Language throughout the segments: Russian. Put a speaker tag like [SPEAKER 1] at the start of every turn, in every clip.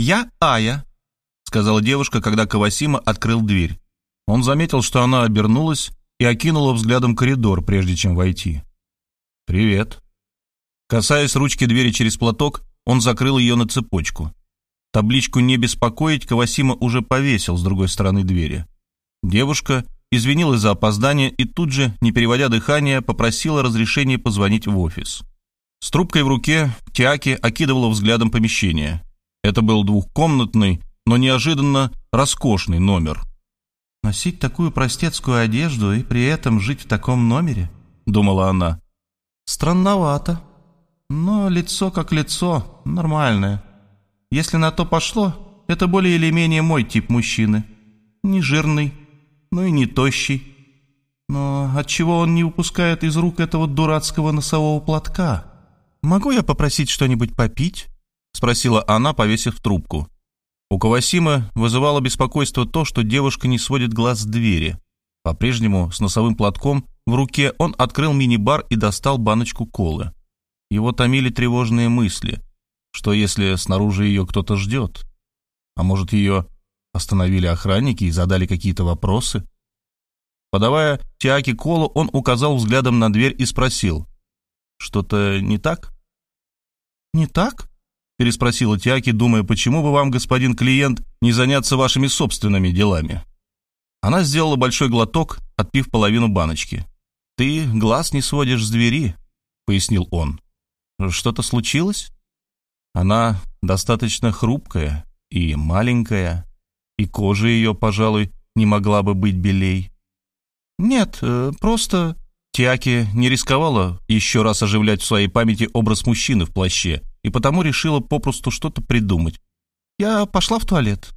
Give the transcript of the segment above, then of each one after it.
[SPEAKER 1] «Я Ая», — сказала девушка, когда Кавасима открыл дверь. Он заметил, что она обернулась и окинула взглядом коридор, прежде чем войти. «Привет». Касаясь ручки двери через платок, он закрыл ее на цепочку. Табличку «Не беспокоить» Кавасима уже повесил с другой стороны двери. Девушка извинилась за опоздание и тут же, не переводя дыхание, попросила разрешения позвонить в офис. С трубкой в руке Тиаки окидывала взглядом помещение. Это был двухкомнатный, но неожиданно роскошный номер. «Носить такую простецкую одежду и при этом жить в таком номере?» — думала она. «Странновато. Но лицо как лицо, нормальное. Если на то пошло, это более или менее мой тип мужчины. Не жирный, но и не тощий. Но отчего он не упускает из рук этого дурацкого носового платка? Могу я попросить что-нибудь попить?» — спросила она, повесив трубку. У Кавасима вызывало беспокойство то, что девушка не сводит глаз с двери. По-прежнему, с носовым платком в руке он открыл мини-бар и достал баночку колы. Его томили тревожные мысли. Что если снаружи ее кто-то ждет? А может, ее остановили охранники и задали какие-то вопросы? Подавая Тиаки колу, он указал взглядом на дверь и спросил. «Что-то не так?» «Не так?» Переспросила Тиаки, думая, почему бы вам, господин клиент, не заняться вашими собственными делами. Она сделала большой глоток, отпив половину баночки. «Ты глаз не сводишь с двери», — пояснил он. «Что-то случилось?» Она достаточно хрупкая и маленькая, и кожа ее, пожалуй, не могла бы быть белей. «Нет, э, просто...» Тиаки не рисковала еще раз оживлять в своей памяти образ мужчины в плаще, и потому решила попросту что-то придумать. Я пошла в туалет.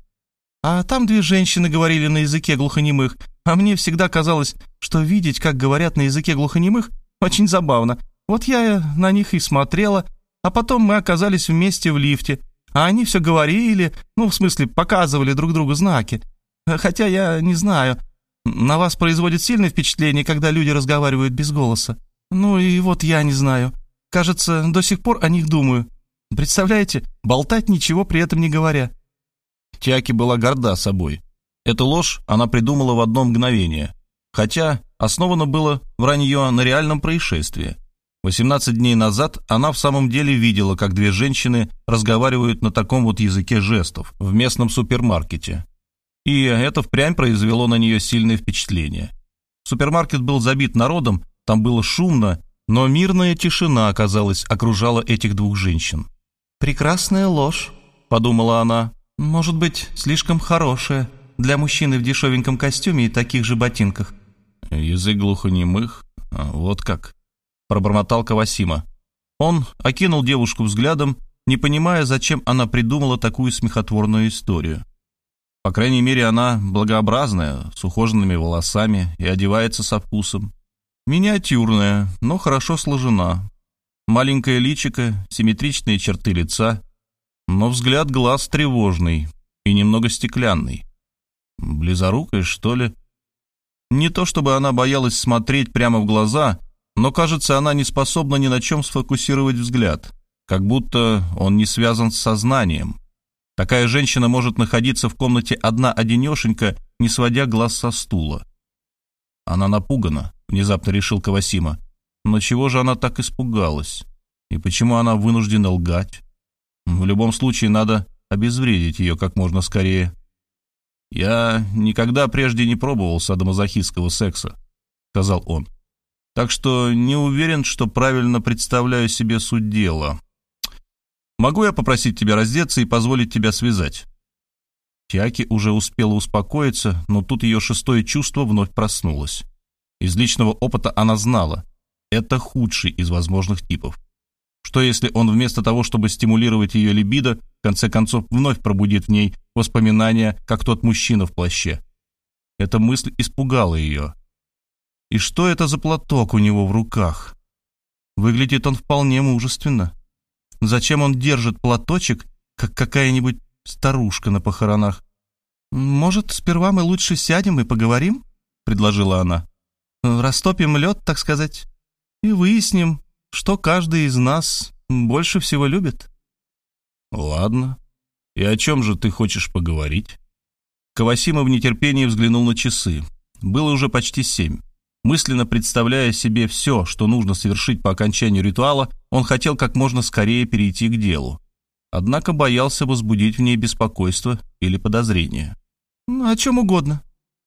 [SPEAKER 1] А там две женщины говорили на языке глухонемых, а мне всегда казалось, что видеть, как говорят на языке глухонемых, очень забавно. Вот я на них и смотрела, а потом мы оказались вместе в лифте, а они все говорили, ну, в смысле, показывали друг другу знаки. Хотя я не знаю, на вас производит сильное впечатление, когда люди разговаривают без голоса. Ну и вот я не знаю. Кажется, до сих пор о них думаю. Представляете, болтать ничего при этом не говоря. Тиаки была горда собой. Эту ложь она придумала в одно мгновение, хотя основано было вранье на реальном происшествии. 18 дней назад она в самом деле видела, как две женщины разговаривают на таком вот языке жестов в местном супермаркете. И это впрямь произвело на нее сильное впечатление. Супермаркет был забит народом, там было шумно, но мирная тишина, казалось, окружала этих двух женщин. «Прекрасная ложь», — подумала она. «Может быть, слишком хорошая для мужчины в дешевеньком костюме и таких же ботинках».
[SPEAKER 2] «Язык глухонемых? А, вот как», — пробормотал Кавасима. Он окинул девушку взглядом, не понимая, зачем она придумала такую смехотворную историю. По крайней мере, она благообразная, с ухоженными волосами и одевается со вкусом. Миниатюрная, но хорошо сложена, Маленькое личико, симметричные черты лица, но взгляд глаз тревожный и немного стеклянный. Близорукая, что ли? Не то чтобы она боялась смотреть прямо в глаза, но, кажется, она не способна ни на чем сфокусировать взгляд, как будто он не связан с сознанием. Такая женщина может находиться в комнате одна-одинешенька, не сводя глаз со стула. Она напугана, внезапно решил Кавасима. Но чего же она так испугалась? И почему она вынуждена лгать? В любом случае надо обезвредить ее как можно скорее. «Я никогда прежде не пробовал садомазохистского секса», — сказал он. «Так что не уверен, что правильно представляю себе суть дела. Могу я попросить тебя раздеться и позволить тебя связать?» Тиаки уже успела успокоиться, но тут ее шестое чувство вновь проснулось. Из личного опыта она знала, это худший из возможных типов. Что если он вместо того, чтобы стимулировать ее либидо, в конце концов вновь пробудит в ней воспоминания, как тот мужчина в плаще? Эта мысль испугала ее. И что это за платок у него в руках? Выглядит он вполне мужественно. Зачем он держит платочек, как какая-нибудь старушка на похоронах? «Может, сперва мы лучше сядем и поговорим?» — предложила она. «Растопим лед, так сказать» и выясним, что каждый из нас больше всего любит. Ладно.
[SPEAKER 1] «И о чем же ты хочешь поговорить?» Кавасима в нетерпении взглянул на часы. Было уже почти семь. Мысленно представляя себе все, что нужно совершить по окончанию ритуала, он хотел как можно скорее перейти к делу. Однако боялся возбудить в ней беспокойство или подозрение.
[SPEAKER 2] «Ну, «О чем угодно.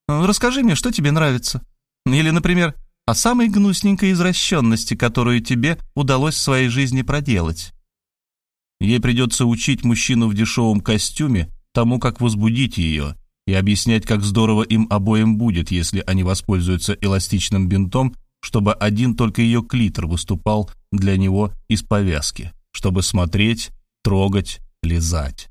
[SPEAKER 2] Расскажи мне, что тебе нравится. Или, например, о самой гнусненькой извращенности, которую тебе удалось в своей жизни проделать.
[SPEAKER 1] Ей придется учить мужчину в дешевом костюме тому, как возбудить ее, и объяснять, как здорово им обоим будет, если они воспользуются эластичным бинтом, чтобы один только ее клитор выступал для него из повязки, чтобы смотреть, трогать, лизать.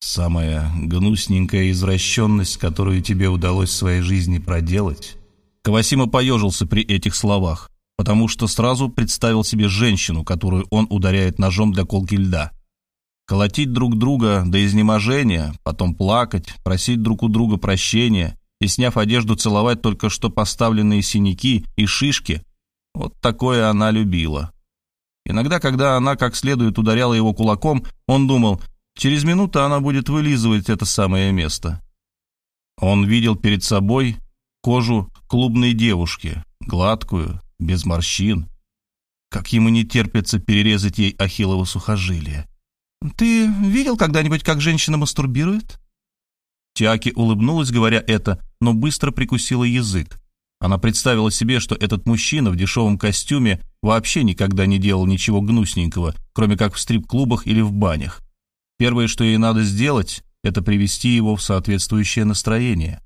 [SPEAKER 1] Самая гнусненькая извращенность, которую тебе удалось в своей жизни проделать. Кавасима поежился при этих словах, потому что сразу представил себе женщину, которую он ударяет ножом для колки льда. Колотить друг друга до изнеможения, потом плакать, просить друг у друга прощения и, сняв одежду, целовать только что поставленные синяки и шишки. Вот такое она любила. Иногда, когда она как следует ударяла его кулаком, он думал, через минуту она будет вылизывать это самое место. Он видел перед собой кожу клубной девушки, гладкую, без морщин. Как ему не терпится перерезать ей ахиллово сухожилие.
[SPEAKER 2] «Ты видел когда-нибудь, как женщина мастурбирует?»
[SPEAKER 1] Тиаки улыбнулась, говоря это, но быстро прикусила язык. Она представила себе, что этот мужчина в дешевом костюме вообще никогда не делал ничего гнусненького, кроме как в стрип-клубах или в банях. Первое, что ей надо сделать, это привести его в соответствующее настроение.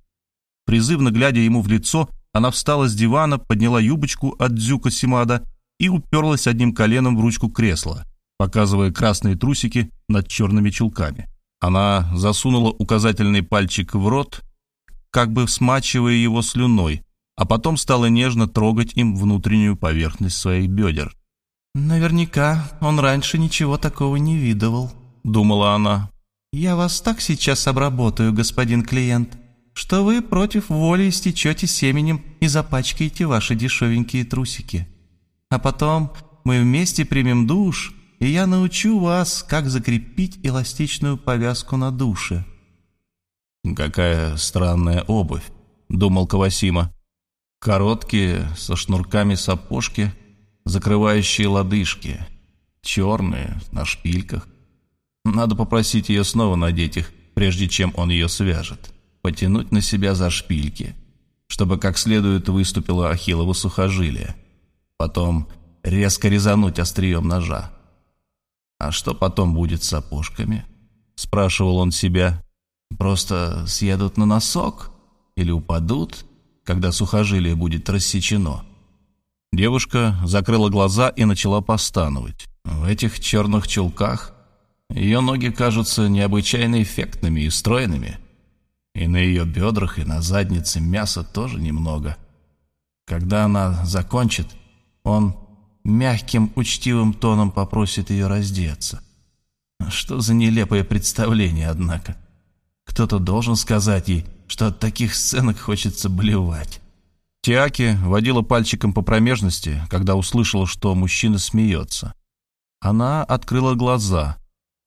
[SPEAKER 1] Призывно глядя ему в лицо, она встала с дивана, подняла юбочку от дзюка Симада и уперлась одним коленом в ручку кресла показывая красные трусики над черными чулками. Она засунула указательный пальчик в рот, как бы смачивая его слюной, а потом стала нежно трогать им внутреннюю поверхность своих бедер.
[SPEAKER 2] «Наверняка он раньше ничего такого не видывал», — думала она. «Я вас так сейчас обработаю, господин клиент, что вы против воли истечете семенем и запачкаете ваши дешевенькие трусики. А потом мы вместе примем душ, и я научу вас, как закрепить эластичную повязку на душе».
[SPEAKER 1] «Какая странная обувь», — думал Кавасима. «Короткие, со шнурками сапожки, закрывающие лодыжки, черные, на шпильках. Надо попросить ее снова надеть их, прежде чем он ее свяжет, потянуть на себя за шпильки, чтобы как следует выступило ахиллово сухожилие, потом резко резануть острием ножа. «А что потом будет с сапожками?» — спрашивал он себя. «Просто съедут на носок? Или упадут, когда сухожилие будет рассечено?» Девушка закрыла глаза и начала постановать. В этих черных чулках ее ноги кажутся необычайно эффектными и стройными. И на ее бедрах, и на заднице мяса тоже немного. Когда она закончит, он мягким, учтивым тоном попросит ее раздеться. Что за нелепое представление, однако. Кто-то должен сказать ей, что от таких сценок хочется блевать. Тиаки водила пальчиком по промежности, когда услышала, что мужчина смеется. Она открыла глаза.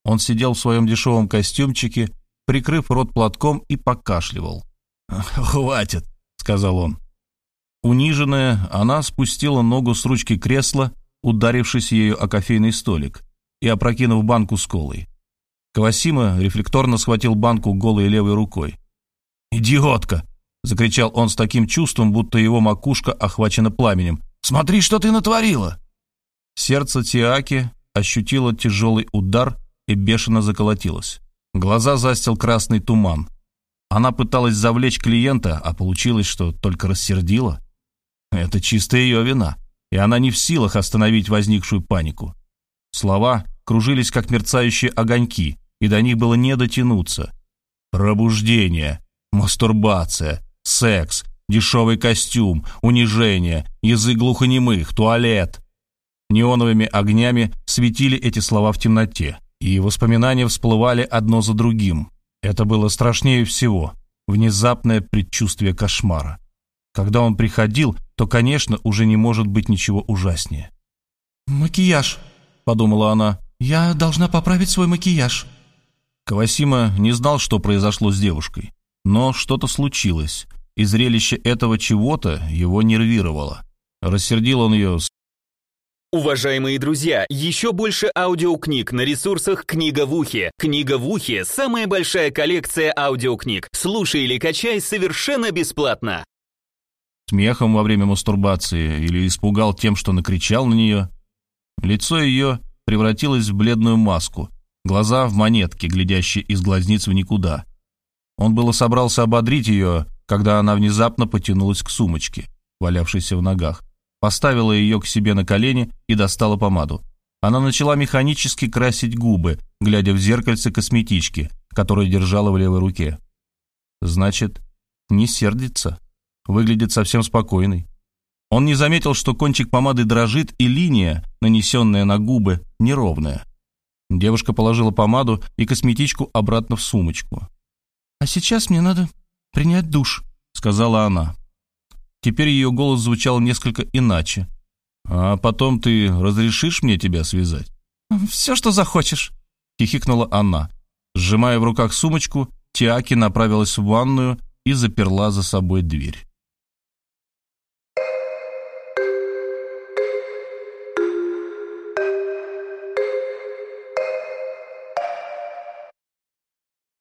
[SPEAKER 1] Он сидел в своем дешевом костюмчике, прикрыв рот платком и покашливал. «Хватит», — сказал он. Униженная, она спустила ногу с ручки кресла, ударившись ею о кофейный столик, и опрокинув банку с колой. Кавасима рефлекторно схватил банку голой левой рукой. «Идиотка!» — закричал он с таким чувством, будто его макушка охвачена пламенем. «Смотри, что ты натворила!» Сердце Тиаки ощутило тяжелый удар и бешено заколотилось. Глаза застил красный туман. Она пыталась завлечь клиента, а получилось, что только рассердила. Это чисто ее вина, и она не в силах остановить возникшую панику. Слова кружились, как мерцающие огоньки, и до них было не дотянуться. Пробуждение, мастурбация, секс, дешевый костюм, унижение, язык глухонемых, туалет. Неоновыми огнями светили эти слова в темноте, и воспоминания всплывали одно за другим. Это было страшнее всего, внезапное предчувствие кошмара. Когда он приходил, то, конечно, уже не может быть ничего ужаснее.
[SPEAKER 2] «Макияж», — подумала она. «Я должна поправить свой макияж».
[SPEAKER 1] Кавасима не знал, что произошло с девушкой, но что-то случилось, и зрелище этого чего-то его нервировало. Рассердил он ее
[SPEAKER 3] Уважаемые друзья, еще больше аудиокниг на ресурсах «Книга в ухе». «Книга в ухе» — самая большая коллекция аудиокниг. Слушай или качай совершенно бесплатно.
[SPEAKER 1] Смехом во время мастурбации или испугал тем, что накричал на нее. Лицо ее превратилось в бледную маску, глаза в монетки, глядящие из глазниц в никуда. Он было собрался ободрить ее, когда она внезапно потянулась к сумочке, валявшейся в ногах поставила ее к себе на колени и достала помаду. Она начала механически красить губы, глядя в зеркальце косметички, которую держала в левой руке. Значит, не сердится, выглядит совсем спокойной. Он не заметил, что кончик помады дрожит, и линия, нанесенная на губы, неровная. Девушка положила помаду и косметичку обратно в сумочку. «А сейчас мне надо принять душ», — сказала она. Теперь ее голос звучал несколько иначе. «А потом ты разрешишь мне тебя связать?»
[SPEAKER 4] «Все, что захочешь», —
[SPEAKER 1] хихикнула она. Сжимая в руках сумочку, Тиаки направилась в ванную и заперла за собой дверь.